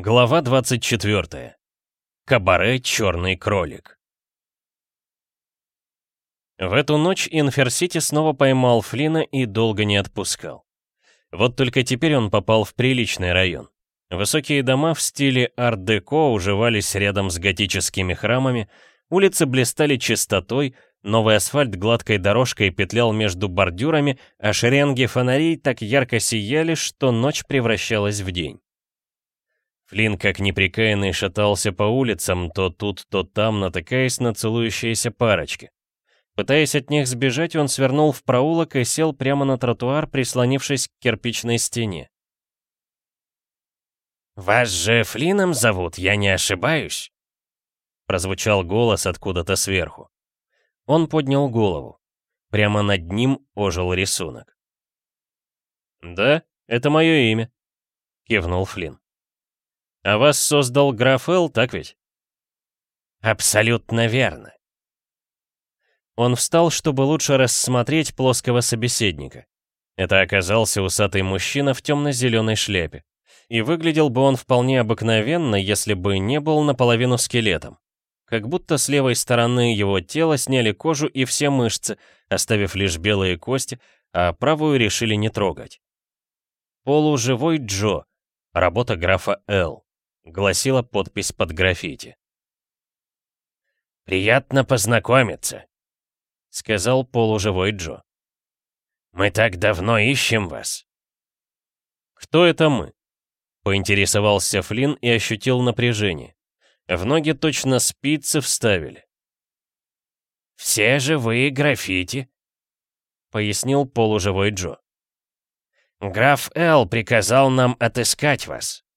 Глава 24. Кабаре «Черный кролик». В эту ночь Инферсити снова поймал Флина и долго не отпускал. Вот только теперь он попал в приличный район. Высокие дома в стиле ар-деко уживались рядом с готическими храмами, улицы блистали чистотой, новый асфальт гладкой дорожкой петлял между бордюрами, а шеренги фонарей так ярко сияли, что ночь превращалась в день. Флинн, как неприкаянный, шатался по улицам, то тут, то там, натыкаясь на целующиеся парочки. Пытаясь от них сбежать, он свернул в проулок и сел прямо на тротуар, прислонившись к кирпичной стене. «Вас же Флином зовут, я не ошибаюсь?» Прозвучал голос откуда-то сверху. Он поднял голову. Прямо над ним ожил рисунок. «Да, это мое имя», — кивнул Флинн. А вас создал Графел, так ведь? Абсолютно верно. Он встал, чтобы лучше рассмотреть плоского собеседника. Это оказался усатый мужчина в темно-зеленой шляпе. И выглядел бы он вполне обыкновенно, если бы не был наполовину скелетом. Как будто с левой стороны его тела сняли кожу и все мышцы, оставив лишь белые кости, а правую решили не трогать. Полуживой Джо. Работа графа Л гласила подпись под граффити. «Приятно познакомиться», — сказал полуживой Джо. «Мы так давно ищем вас». «Кто это мы?» — поинтересовался Флинн и ощутил напряжение. В ноги точно спицы вставили. «Все живые граффити», — пояснил полуживой Джо. «Граф Эл приказал нам отыскать вас».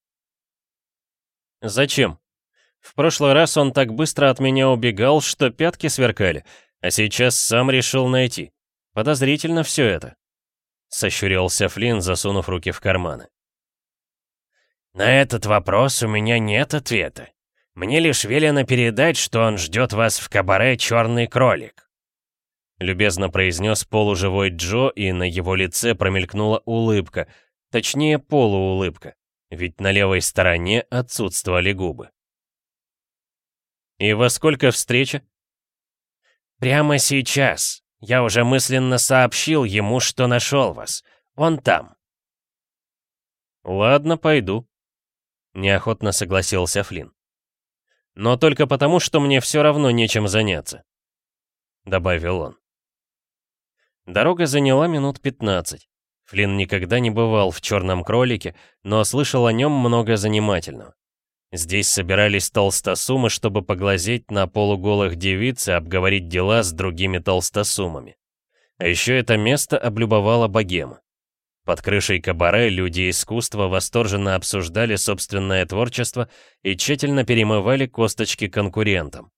Зачем? В прошлый раз он так быстро от меня убегал, что пятки сверкали, а сейчас сам решил найти. Подозрительно все это. Сощурился Флинн, засунув руки в карманы. На этот вопрос у меня нет ответа. Мне лишь велено передать, что он ждет вас в кабаре «Черный кролик». Любезно произнес полуживой Джо, и на его лице промелькнула улыбка, точнее полуулыбка ведь на левой стороне отсутствовали губы. «И во сколько встреча?» «Прямо сейчас. Я уже мысленно сообщил ему, что нашел вас. Он там». «Ладно, пойду», — неохотно согласился Флинн. «Но только потому, что мне все равно нечем заняться», — добавил он. Дорога заняла минут 15. Флинн никогда не бывал в «Черном кролике», но слышал о нем много занимательного. Здесь собирались толстосумы, чтобы поглазеть на полуголых девиц и обговорить дела с другими толстосумами. А еще это место облюбовала богема. Под крышей кабаре люди искусства восторженно обсуждали собственное творчество и тщательно перемывали косточки конкурентам.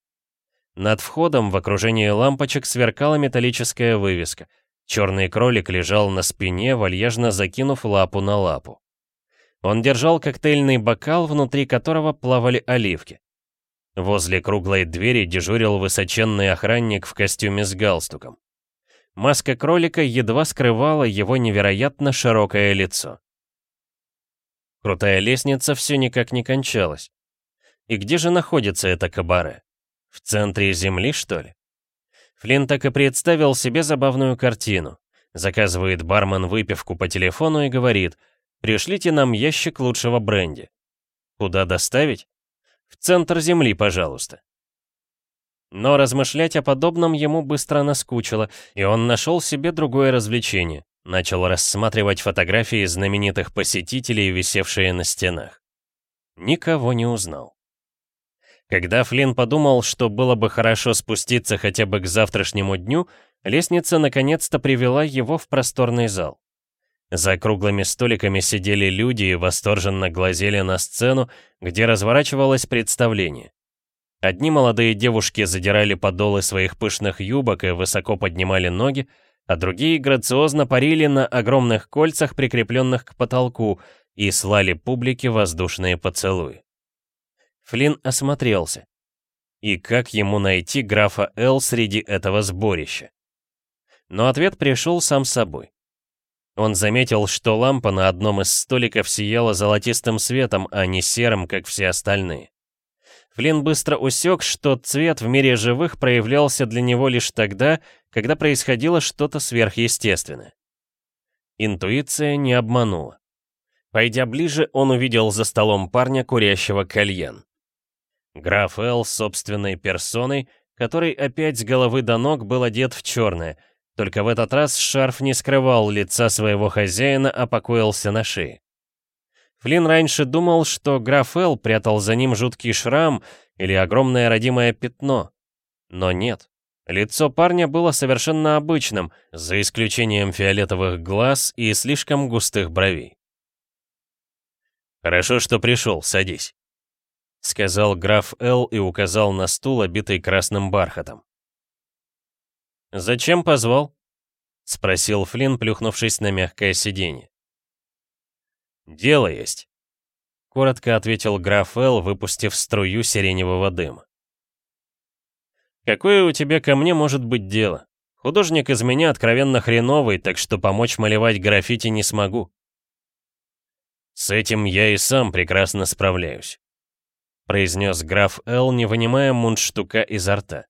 Над входом в окружении лампочек сверкала металлическая вывеска — Черный кролик лежал на спине, вальяжно закинув лапу на лапу. Он держал коктейльный бокал, внутри которого плавали оливки. Возле круглой двери дежурил высоченный охранник в костюме с галстуком. Маска кролика едва скрывала его невероятно широкое лицо. Крутая лестница все никак не кончалась. И где же находится это кабаре? В центре земли, что ли? Флинн так и представил себе забавную картину. Заказывает бармен выпивку по телефону и говорит «Пришлите нам ящик лучшего бренди». Куда доставить? В центр земли, пожалуйста. Но размышлять о подобном ему быстро наскучило, и он нашел себе другое развлечение. Начал рассматривать фотографии знаменитых посетителей, висевшие на стенах. Никого не узнал. Когда Флинн подумал, что было бы хорошо спуститься хотя бы к завтрашнему дню, лестница наконец-то привела его в просторный зал. За круглыми столиками сидели люди и восторженно глазели на сцену, где разворачивалось представление. Одни молодые девушки задирали подолы своих пышных юбок и высоко поднимали ноги, а другие грациозно парили на огромных кольцах, прикрепленных к потолку, и слали публике воздушные поцелуи. Флинн осмотрелся. И как ему найти графа Л среди этого сборища? Но ответ пришел сам собой. Он заметил, что лампа на одном из столиков сияла золотистым светом, а не серым, как все остальные. Флинн быстро усек, что цвет в мире живых проявлялся для него лишь тогда, когда происходило что-то сверхъестественное. Интуиция не обманула. Пойдя ближе, он увидел за столом парня, курящего кальян. Граф Эл собственной персоной, который опять с головы до ног был одет в черное, только в этот раз шарф не скрывал лица своего хозяина, а покоился на шее. Флинн раньше думал, что граф Эл прятал за ним жуткий шрам или огромное родимое пятно. Но нет. Лицо парня было совершенно обычным, за исключением фиолетовых глаз и слишком густых бровей. «Хорошо, что пришел, садись» сказал граф Л и указал на стул, обитый красным бархатом. «Зачем позвал?» — спросил Флинн, плюхнувшись на мягкое сиденье. «Дело есть», — коротко ответил граф Л, выпустив струю сиреневого дыма. «Какое у тебя ко мне может быть дело? Художник из меня откровенно хреновый, так что помочь малевать граффити не смогу». «С этим я и сам прекрасно справляюсь. — произнес граф Эл, не вынимая мундштука изо рта.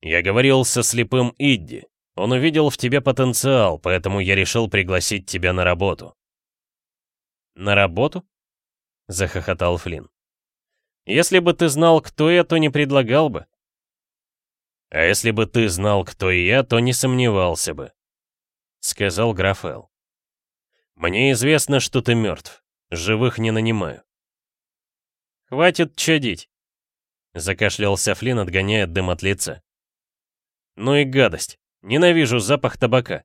«Я говорил со слепым Идди. Он увидел в тебе потенциал, поэтому я решил пригласить тебя на работу». «На работу?» — захохотал Флинн. «Если бы ты знал, кто я, то не предлагал бы». «А если бы ты знал, кто я, то не сомневался бы», — сказал граф Эл. «Мне известно, что ты мертв. Живых не нанимаю. Хватит чадить!» Закашлялся Флинн, отгоняя дым от лица. «Ну и гадость! Ненавижу запах табака!»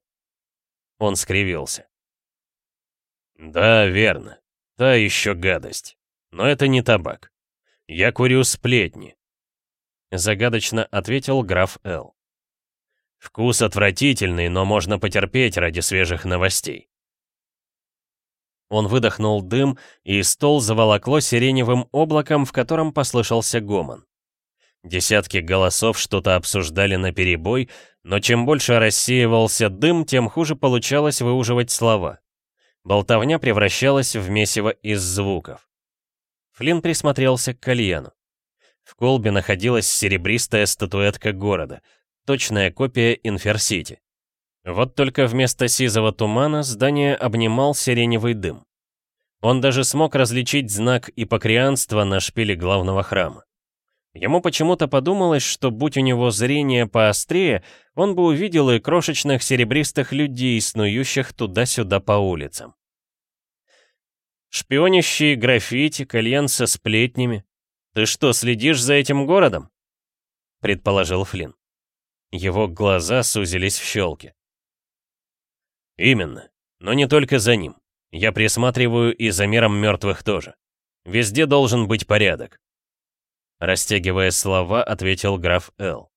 Он скривился. «Да, верно. Та еще гадость. Но это не табак. Я курю сплетни», — загадочно ответил граф Л. «Вкус отвратительный, но можно потерпеть ради свежих новостей». Он выдохнул дым, и стол заволокло сиреневым облаком, в котором послышался гомон. Десятки голосов что-то обсуждали на перебой, но чем больше рассеивался дым, тем хуже получалось выуживать слова. Болтовня превращалась в месиво из звуков. Флинн присмотрелся к кальяну. В колбе находилась серебристая статуэтка города, точная копия Инферсити. Вот только вместо сизого тумана здание обнимал сиреневый дым. Он даже смог различить знак ипокрианства на шпиле главного храма. Ему почему-то подумалось, что будь у него зрение поострее, он бы увидел и крошечных серебристых людей, снующих туда-сюда по улицам. Шпионящие граффити, кальян со сплетнями. Ты что, следишь за этим городом? Предположил Флинн. Его глаза сузились в щелке. Именно. Но не только за ним. Я присматриваю и за миром мертвых тоже. Везде должен быть порядок. Растягивая слова, ответил граф Л.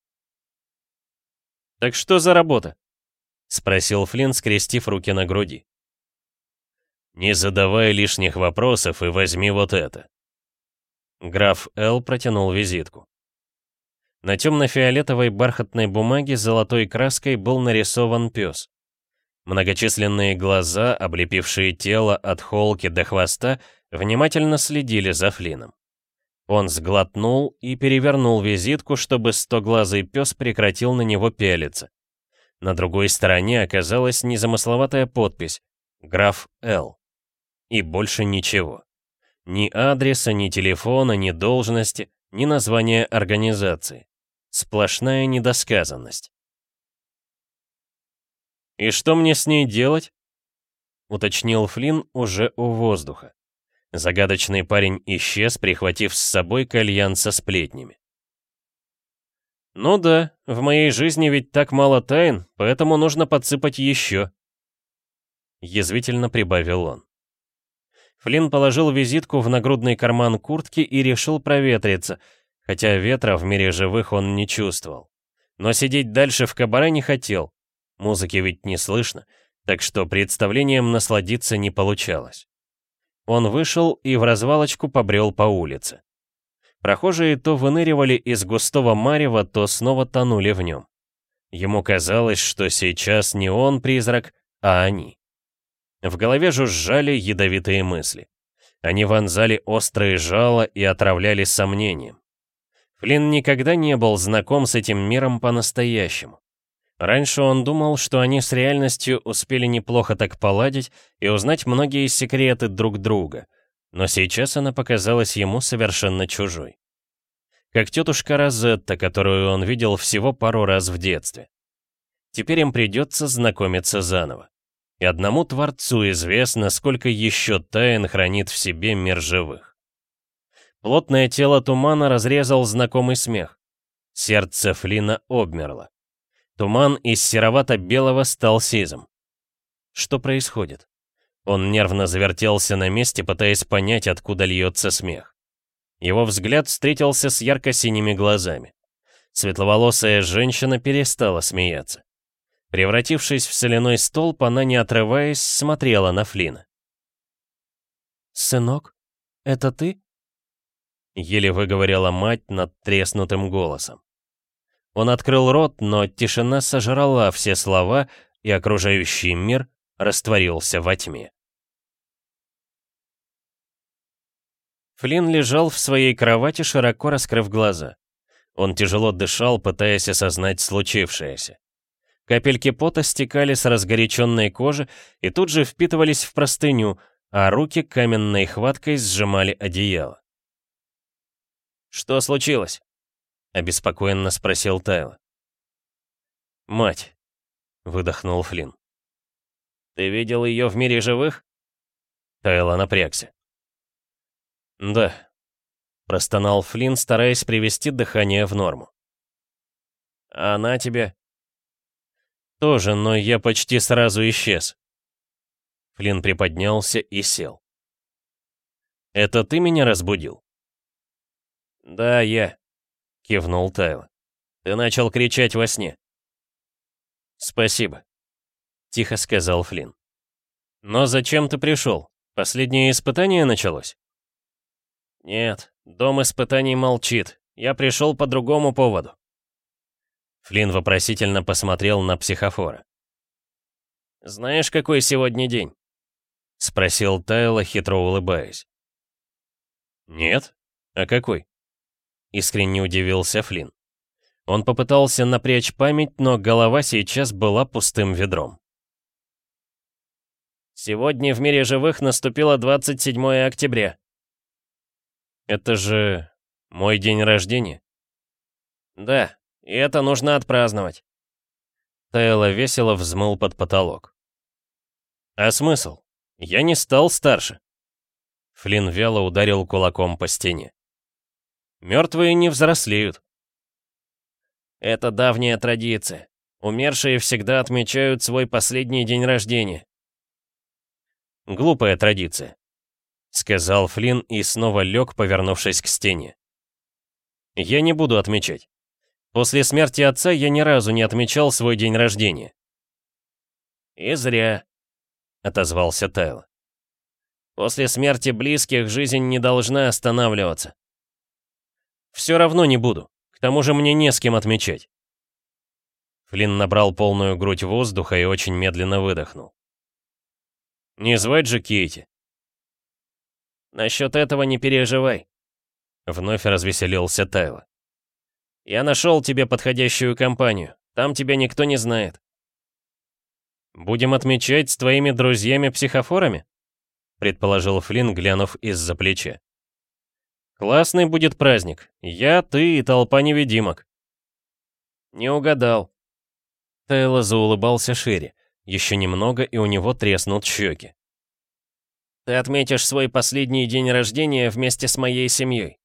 «Так что за работа?» — спросил Флинн, скрестив руки на груди. «Не задавай лишних вопросов и возьми вот это». Граф Л протянул визитку. На темно-фиолетовой бархатной бумаге золотой краской был нарисован пес. Многочисленные глаза, облепившие тело от холки до хвоста, внимательно следили за Флином. Он сглотнул и перевернул визитку, чтобы стоглазый пес прекратил на него пялиться. На другой стороне оказалась незамысловатая подпись «Граф Л». И больше ничего. Ни адреса, ни телефона, ни должности, ни названия организации. Сплошная недосказанность. «И что мне с ней делать?» — уточнил Флинн уже у воздуха. Загадочный парень исчез, прихватив с собой кальян со сплетнями. «Ну да, в моей жизни ведь так мало тайн, поэтому нужно подсыпать еще», — язвительно прибавил он. Флинн положил визитку в нагрудный карман куртки и решил проветриться, хотя ветра в мире живых он не чувствовал. Но сидеть дальше в кабаре не хотел, Музыки ведь не слышно, так что представлением насладиться не получалось. Он вышел и в развалочку побрел по улице. Прохожие то выныривали из густого марева, то снова тонули в нем. Ему казалось, что сейчас не он призрак, а они. В голове жужжали ядовитые мысли. Они вонзали острые жало и отравляли сомнением. Флинн никогда не был знаком с этим миром по-настоящему. Раньше он думал, что они с реальностью успели неплохо так поладить и узнать многие секреты друг друга, но сейчас она показалась ему совершенно чужой. Как тетушка Розетта, которую он видел всего пару раз в детстве. Теперь им придется знакомиться заново. И одному Творцу известно, сколько еще тайн хранит в себе мир живых. Плотное тело тумана разрезал знакомый смех. Сердце Флина обмерло. Туман из серовато-белого стал сизым. Что происходит? Он нервно завертелся на месте, пытаясь понять, откуда льется смех. Его взгляд встретился с ярко-синими глазами. Светловолосая женщина перестала смеяться. Превратившись в соляной столб, она, не отрываясь, смотрела на Флина. «Сынок, это ты?» Еле выговорила мать над треснутым голосом. Он открыл рот, но тишина сожрала все слова, и окружающий мир растворился во тьме. Флинн лежал в своей кровати, широко раскрыв глаза. Он тяжело дышал, пытаясь осознать случившееся. Капельки пота стекали с разгоряченной кожи и тут же впитывались в простыню, а руки каменной хваткой сжимали одеяло. «Что случилось?» — обеспокоенно спросил Тайла. «Мать!» — выдохнул Флинн. «Ты видел ее в мире живых?» Тайла напрягся. «Да», — простонал Флинн, стараясь привести дыхание в норму. «А она тебе...» «Тоже, но я почти сразу исчез». Флинн приподнялся и сел. «Это ты меня разбудил?» «Да, я», кивнул Тайл. «Ты начал кричать во сне». «Спасибо», — тихо сказал Флинн. «Но зачем ты пришел? Последнее испытание началось?» «Нет, дом испытаний молчит. Я пришел по другому поводу». Флинн вопросительно посмотрел на психофора. «Знаешь, какой сегодня день?» — спросил Тайла, хитро улыбаясь. «Нет? А какой?» — искренне удивился Флинн. Он попытался напрячь память, но голова сейчас была пустым ведром. «Сегодня в мире живых наступило 27 октября». «Это же мой день рождения?» «Да, и это нужно отпраздновать». Тайло весело взмыл под потолок. «А смысл? Я не стал старше». Флинн вяло ударил кулаком по стене. Мертвые не взрослеют. Это давняя традиция. Умершие всегда отмечают свой последний день рождения. Глупая традиция, сказал Флинн и снова лег, повернувшись к стене. Я не буду отмечать. После смерти отца я ни разу не отмечал свой день рождения. И зря, отозвался Тайл. После смерти близких жизнь не должна останавливаться. Все равно не буду. К тому же мне не с кем отмечать. Флинн набрал полную грудь воздуха и очень медленно выдохнул. «Не звать же Кейти?» «Насчет этого не переживай», — вновь развеселился Тайло. «Я нашел тебе подходящую компанию. Там тебя никто не знает». «Будем отмечать с твоими друзьями-психофорами?» — предположил Флинн, глянув из-за плеча. Классный будет праздник. Я, ты и толпа невидимок». «Не угадал». Тейло заулыбался шире. Еще немного, и у него треснут щеки. «Ты отметишь свой последний день рождения вместе с моей семьей.